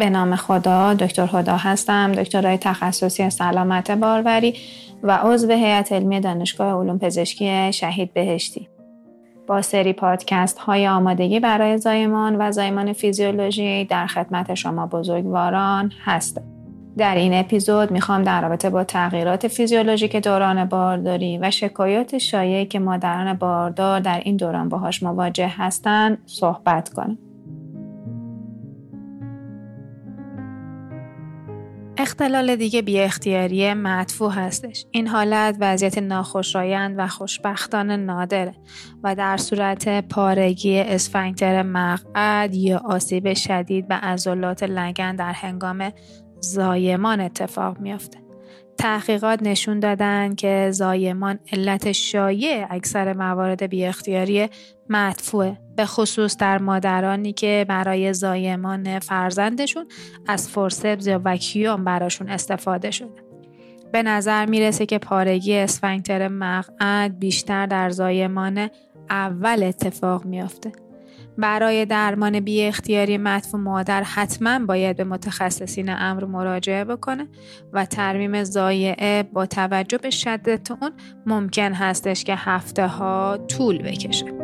به نام خدا دکتر خدا هستم دکترای تخصصی سلامت باروری و عضو هیئت علمی دانشگاه علوم پزشکی شهید بهشتی با سری پادکست های آمادگی برای زایمان و زایمان فیزیولوژی در خدمت شما بزرگواران هستم در این اپیزود می‌خوام در رابطه با تغییرات فیزیولوژیک دوران بارداری و شکایات شایعی که مادران باردار در این دوران باهاش مواجه هستند صحبت کنم. اختلال دیگه بی اختیاری مدفوع هستش. این حالت وضعیت ناخوشایند و خوشبختانه نادره و در صورت پارگی اسفنکتر مقعد یا آسیب شدید به عضلات لگن در هنگام زایمان اتفاق میافته. تحقیقات نشون دادن که زایمان علت شایع اکثر موارد بی اختیاری مدفوعه به خصوص در مادرانی که برای زایمان فرزندشون از فورسبز یا وکیوم براشون استفاده شده. به نظر می‌رسه که پارگی اسفنکتر مقعد بیشتر در زایمان اول اتفاق میافته. برای درمان بی اختیاری مدفوع مادر حتما باید به متخصصین امر مراجعه بکنه و ترمیم زایعه با توجه به شدت اون ممکن هستش که هفته ها طول بکشه.